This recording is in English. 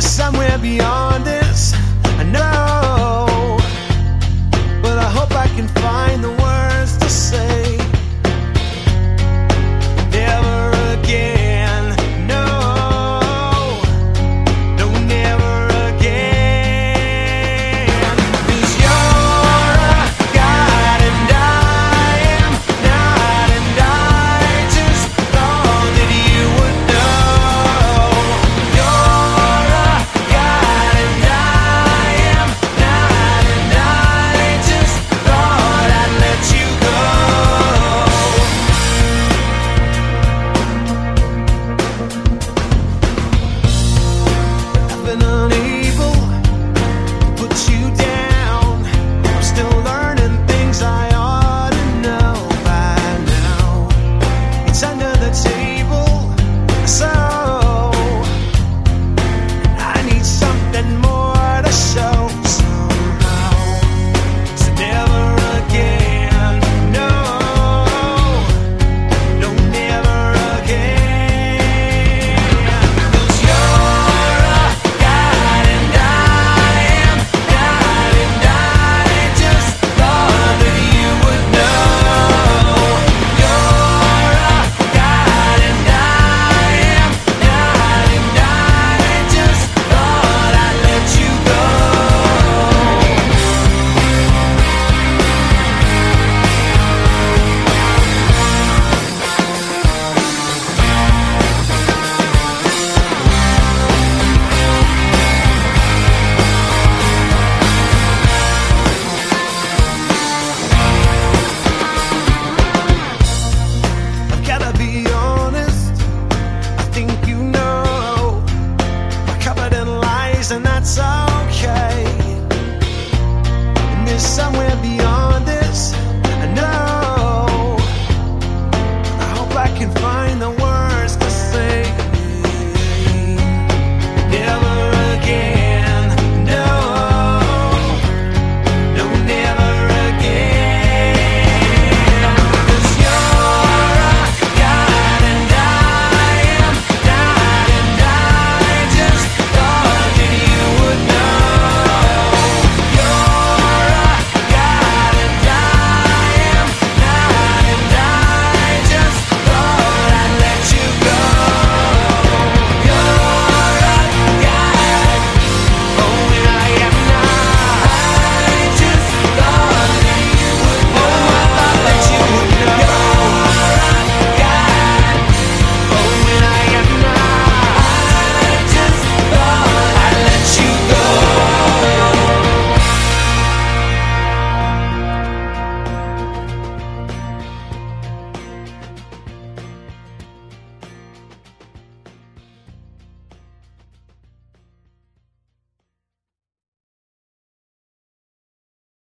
somewhere beyond this. I know. somewhere beyond.